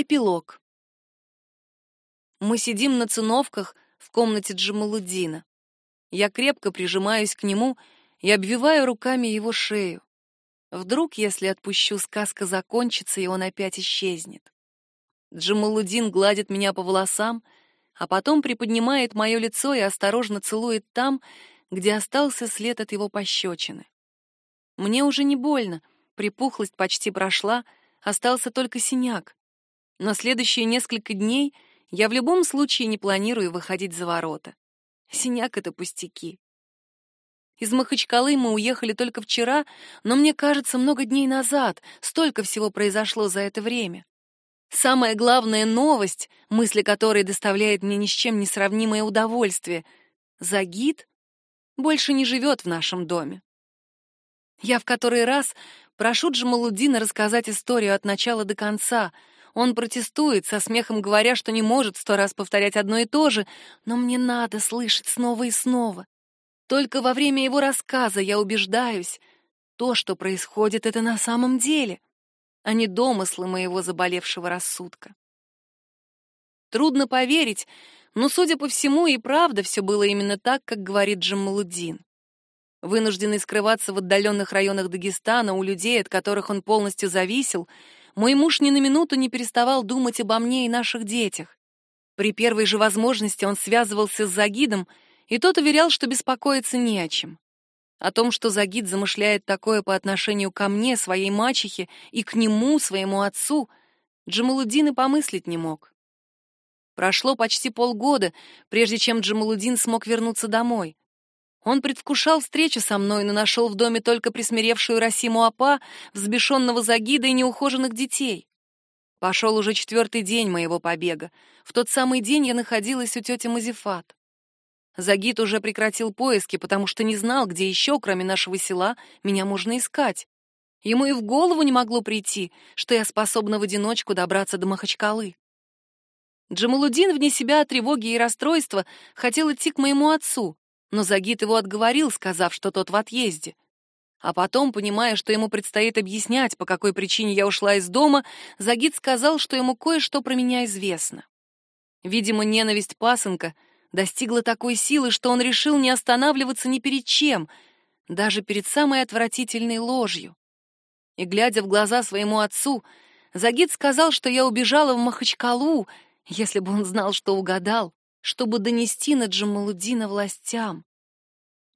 Эпилог. Мы сидим на циновках в комнате Джамалуддина. Я крепко прижимаюсь к нему и обвиваю руками его шею. Вдруг, если отпущу, сказка закончится, и он опять исчезнет. Джамалуддин гладит меня по волосам, а потом приподнимает мое лицо и осторожно целует там, где остался след от его пощечины. Мне уже не больно, припухлость почти прошла, остался только синяк. На следующие несколько дней я в любом случае не планирую выходить за ворота. Синяк — это пустяки. Из Махачкалы мы уехали только вчера, но мне кажется, много дней назад. Столько всего произошло за это время. Самая главная новость, мысли которой доставляет мне ни с чем не сравнимое удовольствие — Загид больше не живет в нашем доме. Я в который раз прошу Джамалуддина рассказать историю от начала до конца. Он протестует, со смехом говоря, что не может сто раз повторять одно и то же, но мне надо слышать снова и снова. Только во время его рассказа я убеждаюсь, то, что происходит, это на самом деле, а не домыслы моего заболевшего рассудка. Трудно поверить, но, судя по всему, и правда все было именно так, как говорит Джамалуддин. Вынужденный скрываться в отдаленных районах Дагестана у людей, от которых он полностью зависел, мой муж ни на минуту не переставал думать обо мне и наших детях. При первой же возможности он связывался с Загидом и тот уверял, что беспокоиться не о чем. О том, что Загид замышляет такое по отношению ко мне, своей мачехе, и к нему, своему отцу, Джамалудин и помыслить не мог. Прошло почти полгода, прежде чем Джамалудин смог вернуться домой. Он предвкушал встречу со мной, но нашел в доме только присмиревшую Расиму Апа, взбешенного Загида и неухоженных детей. Пошел уже четвертый день моего побега. В тот самый день я находилась у тети Мазифат. Загид уже прекратил поиски, потому что не знал, где еще, кроме нашего села, меня можно искать. Ему и в голову не могло прийти, что я способна в одиночку добраться до Махачкалы. Джамалудин вне себя от тревоги и расстройства хотел идти к моему отцу, но Загид его отговорил, сказав, что тот в отъезде. А потом, понимая, что ему предстоит объяснять, по какой причине я ушла из дома, Загид сказал, что ему кое-что про меня известно. Видимо, ненависть пасынка — достигла такой силы, что он решил не останавливаться ни перед чем, даже перед самой отвратительной ложью. И, глядя в глаза своему отцу, Загид сказал, что я убежала в Махачкалу, если бы он знал, что угадал, чтобы донести на Джамалудина властям.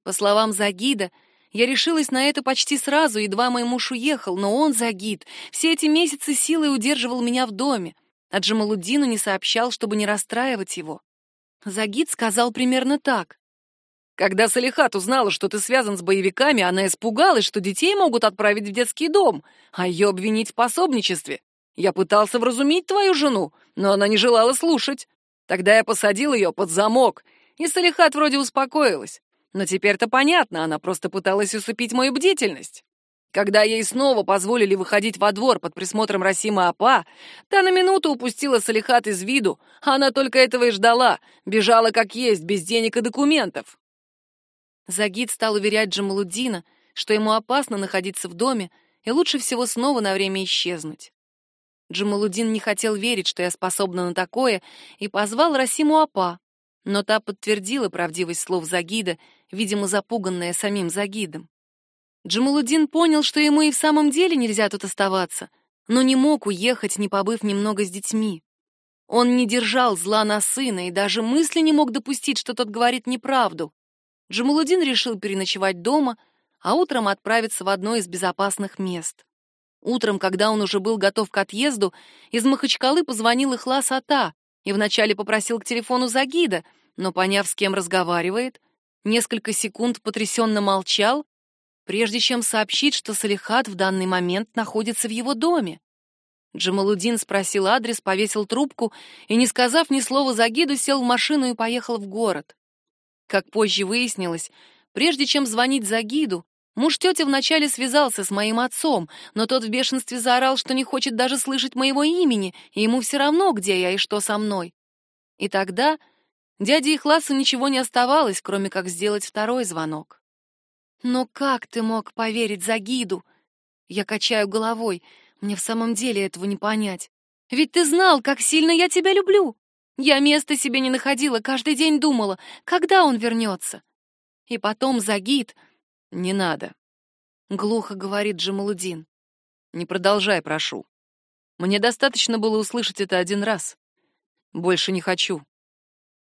По словам Загида, я решилась на это почти сразу, едва мой муж уехал, но он, Загид, все эти месяцы силой удерживал меня в доме, а Джамалудину не сообщал, чтобы не расстраивать его. Загид сказал примерно так. Когда Салихат узнала, что ты связан с боевиками, она испугалась, что детей могут отправить в детский дом, а ее обвинить в пособничестве. Я пытался вразумить твою жену, но она не желала слушать. Тогда я посадил ее под замок, и Салихат вроде успокоилась. Но теперь-то понятно, она просто пыталась усыпить мою бдительность. Когда ей снова позволили выходить во двор под присмотром Расима Апа, та на минуту упустила Салихат из виду, а она только этого и ждала, бежала как есть, без денег и документов. Загид стал уверять Джамалуддина, что ему опасно находиться в доме и лучше всего снова на время исчезнуть. Джамалуддин не хотел верить, что я способна на такое, и позвал Расиму Апа, но та подтвердила правдивость слов Загида, видимо, запуганная самим Загидом. Джамалудин понял, что ему и в самом деле нельзя тут оставаться, но не мог уехать, не побыв немного с детьми. Он не держал зла на сына и даже мысли не мог допустить, что тот говорит неправду. Джамалудин решил переночевать дома, а утром отправиться в одно из безопасных мест. Утром, когда он уже был готов к отъезду, из Махачкалы позвонил Ихлас Ата и вначале попросил к телефону Загида, но, поняв, с кем разговаривает, несколько секунд потрясенно молчал прежде чем сообщить, что Салихат в данный момент находится в его доме. Джамалудин спросил адрес, повесил трубку и, не сказав ни слова Загиду, сел в машину и поехал в город. Как позже выяснилось, прежде чем звонить Загиду, муж тети вначале связался с моим отцом, но тот в бешенстве заорал, что не хочет даже слышать моего имени, и ему все равно, где я и что со мной. И тогда дяде Ихласу ничего не оставалось, кроме как сделать второй звонок. Но как ты мог поверить Загиду? Я качаю головой. Мне в самом деле этого не понять. Ведь ты знал, как сильно я тебя люблю. Я места себе не находила, каждый день думала, когда он вернется. И потом Загид... Не надо. Глухо говорит Джамалудин. Не продолжай, прошу. Мне достаточно было услышать это один раз. Больше не хочу.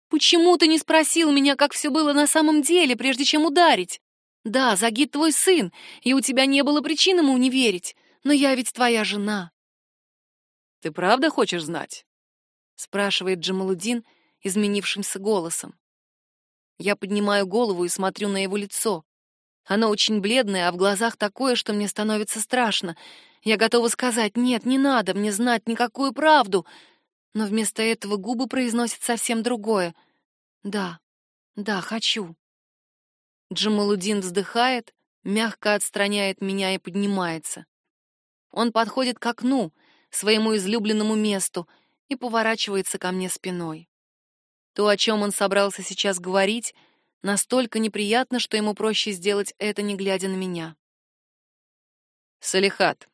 Почему ты не спросил меня, как все было на самом деле, прежде чем ударить? Да, Загид твой сын, и у тебя не было причин ему не верить, но я ведь твоя жена. Ты правда хочешь знать? спрашивает Джамалудин изменившимся голосом. Я поднимаю голову и смотрю на его лицо. Оно очень бледное, а в глазах такое, что мне становится страшно. Я готова сказать: "Нет, не надо мне знать никакую правду", но вместо этого губы произносят совсем другое. "Да. Да, хочу". Джамалудин вздыхает, мягко отстраняет меня и поднимается. Он подходит к окну, своему излюбленному месту, и поворачивается ко мне спиной. То, о чем он собрался сейчас говорить, настолько неприятно, что ему проще сделать это, не глядя на меня. Салихат,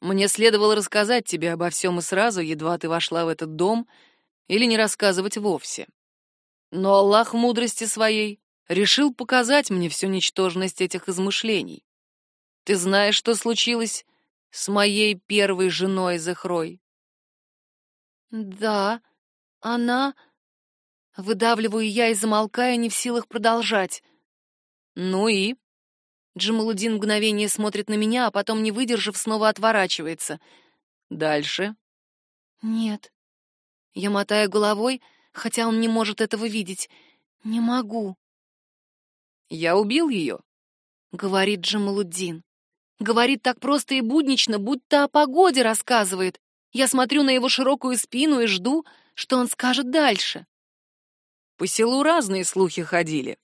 мне следовало рассказать тебе обо всем и сразу, едва ты вошла в этот дом, или не рассказывать вовсе. Но Аллах мудрости своей решил показать мне всю ничтожность этих измышлений. Ты знаешь, что случилось с моей первой женой Захрой? Да, она... Выдавливаю я и замолкаю, не в силах продолжать. Ну и? Джамалудин мгновение смотрит на меня, а потом, не выдержав, снова отворачивается. Дальше? Нет. Я мотаю головой, хотя он не может этого видеть. Не могу. Я убил ее, говорит Джамалуддин. Говорит так просто и буднично, будто о погоде рассказывает. Я смотрю на его широкую спину и жду, что он скажет дальше. По селу разные слухи ходили.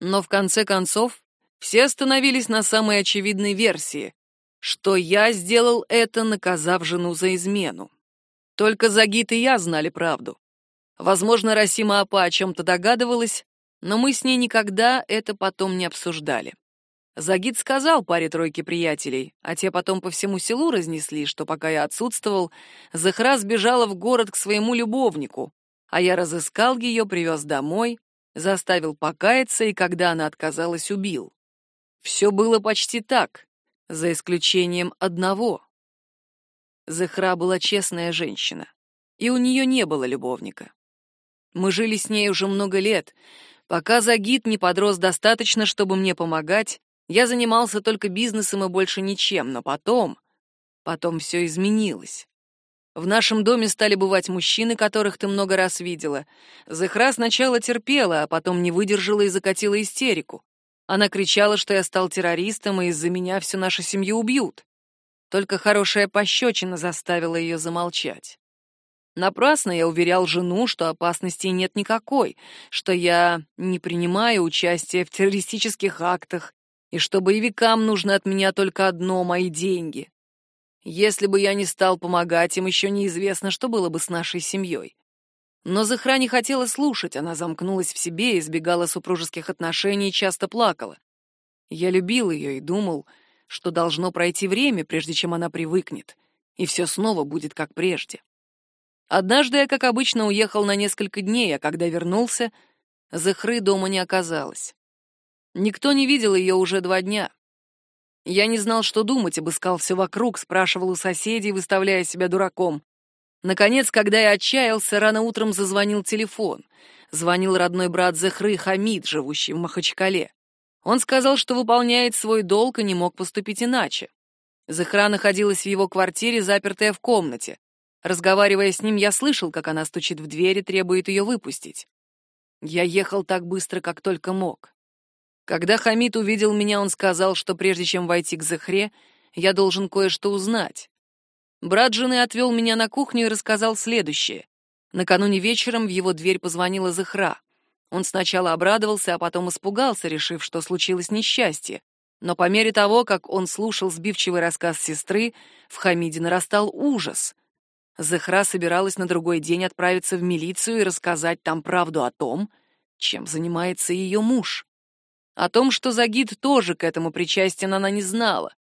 Но в конце концов все остановились на самой очевидной версии, что я сделал это, наказав жену за измену. Только Загит и я знали правду. Возможно, Расима Апа о чем-то догадывалась, но мы с ней никогда это потом не обсуждали. Загид сказал паре-тройке приятелей, а те потом по всему селу разнесли, что пока я отсутствовал, Захра сбежала в город к своему любовнику, а я разыскал ее, привез домой, заставил покаяться и, когда она отказалась, убил. Все было почти так, за исключением одного. Захра была честная женщина, и у нее не было любовника. Мы жили с ней уже много лет, пока Загид не подрос достаточно, чтобы мне помогать, я занимался только бизнесом и больше ничем, но потом... Потом все изменилось. В нашем доме стали бывать мужчины, которых ты много раз видела. Захра сначала терпела, а потом не выдержала и закатила истерику. Она кричала, что я стал террористом, и из-за меня всю нашу семью убьют. Только хорошая пощечина заставила ее замолчать. Напрасно я уверял жену, что опасности нет никакой, что я не принимаю участия в террористических актах и что боевикам нужно от меня только одно — мои деньги. Если бы я не стал помогать им, еще неизвестно, что было бы с нашей семьей. Но Захра не хотела слушать, она замкнулась в себе, избегала супружеских отношений и часто плакала. Я любил ее и думал, что должно пройти время, прежде чем она привыкнет, и все снова будет как прежде. Однажды я, как обычно, уехал на несколько дней, а когда вернулся, Захры дома не оказалось. Никто не видел ее уже два дня. Я не знал, что думать, обыскал все вокруг, спрашивал у соседей, выставляя себя дураком. Наконец, когда я отчаялся, рано утром зазвонил телефон. Звонил родной брат Захры Хамид, живущий в Махачкале. Он сказал, что выполняет свой долг и не мог поступить иначе. Захра находилась в его квартире, запертая в комнате. Разговаривая с ним, я слышал, как она стучит в дверь и требует ее выпустить. Я ехал так быстро, как только мог. Когда Хамид увидел меня, он сказал, что прежде чем войти к Захре, я должен кое-что узнать. Брат жены отвел меня на кухню и рассказал следующее. Накануне вечером в его дверь позвонила Захра. Он сначала обрадовался, а потом испугался, решив, что случилось несчастье. Но по мере того, как он слушал сбивчивый рассказ сестры, в Хамиде нарастал ужас. Захра собиралась на другой день отправиться в милицию и рассказать там правду о том, чем занимается ее муж. О том, что Загид тоже к этому причастен, она не знала.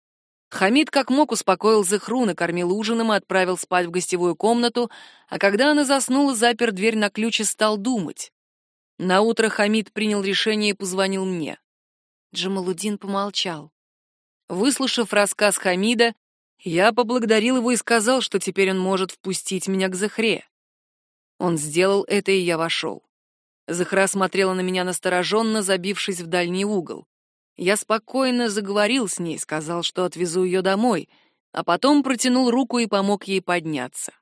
Хамид как мог успокоил Зыхру, накормил ужином и отправил спать в гостевую комнату, а когда она заснула, запер дверь на ключ и стал думать. На утро Хамид принял решение и позвонил мне. Джамалудин помолчал. Выслушав рассказ Хамида, я поблагодарил его и сказал, что теперь он может впустить меня к Захре. Он сделал это, и я вошел. Захра смотрела на меня настороженно, забившись в дальний угол. Я спокойно заговорил с ней, сказал, что отвезу ее домой, а потом протянул руку и помог ей подняться.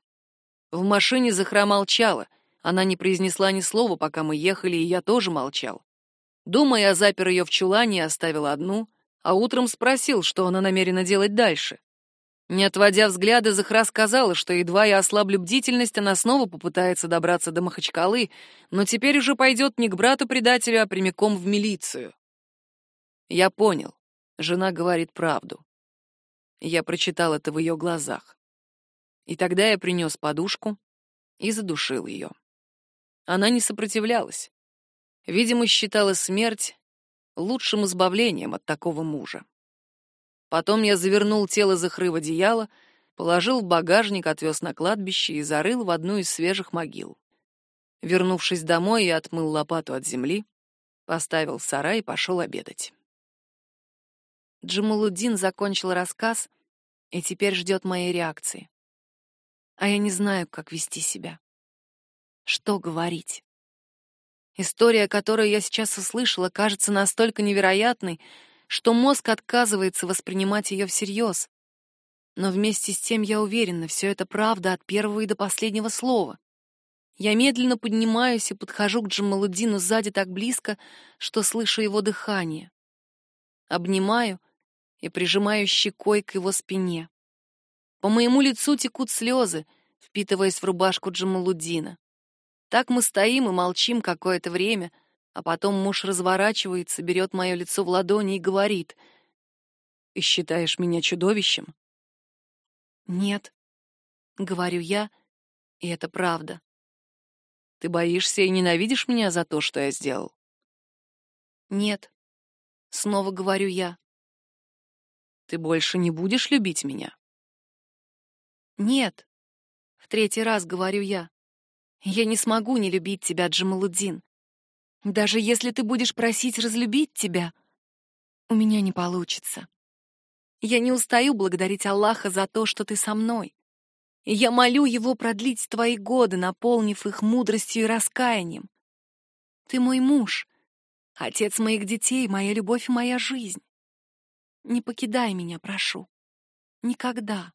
В машине Захра молчала, она не произнесла ни слова, пока мы ехали, и я тоже молчал. Дома я запер ее в чулане и оставил одну, а утром спросил, что она намерена делать дальше. Не отводя взгляда, Захра сказала, что едва я ослаблю бдительность, она снова попытается добраться до Махачкалы, но теперь уже пойдет не к брату-предателю, а прямиком в милицию. Я понял. Жена говорит правду. Я прочитал это в ее глазах. И тогда я принес подушку и задушил ее. Она не сопротивлялась. Видимо, считала смерть лучшим избавлением от такого мужа. Потом я завернул тело Захры в положил в багажник, отвез на кладбище и зарыл в одну из свежих могил. Вернувшись домой, я отмыл лопату от земли, поставил в сарай и пошел обедать. Джамалуддин закончил рассказ и теперь ждет моей реакции. А я не знаю, как вести себя. Что говорить? История, которую я сейчас услышала, кажется настолько невероятной, что мозг отказывается воспринимать ее всерьез. Но вместе с тем я уверена, все это правда от первого и до последнего слова. Я медленно поднимаюсь и подхожу к Джамалуддину сзади так близко, что слышу его дыхание. Обнимаю и прижимаю щекой к его спине. По моему лицу текут слезы, впитываясь в рубашку Джамалуддина. Так мы стоим и молчим какое-то время, а потом муж разворачивается, берет мое лицо в ладони и говорит: "Ты считаешь меня чудовищем?" "Нет", говорю я, и это правда. "Ты боишься и ненавидишь меня за то, что я сделал?" "Нет", снова говорю я. "Ты больше не будешь любить меня?" "Нет", в третий раз говорю я. Я не смогу не любить тебя, Джамалуддин. Даже если ты будешь просить разлюбить тебя, у меня не получится. Я не устаю благодарить Аллаха за то, что ты со мной. И я молю его продлить твои годы, наполнив их мудростью и раскаянием. Ты мой муж, отец моих детей, моя любовь и моя жизнь. Не покидай меня, прошу. Никогда.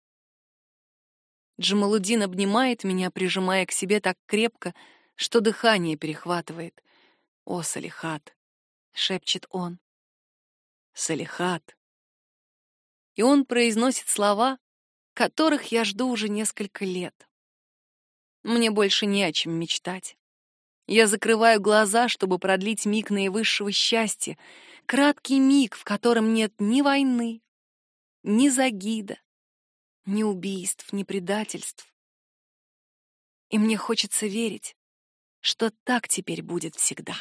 Джамалудин обнимает меня, прижимая к себе так крепко, что дыхание перехватывает. «О, Салихат!» — шепчет он. «Салихат!» И он произносит слова, которых я жду уже несколько лет. Мне больше не о чем мечтать. Я закрываю глаза, чтобы продлить миг наивысшего счастья, краткий миг, в котором нет ни войны, ни загида, ни убийств, ни предательств. И мне хочется верить, что так теперь будет всегда.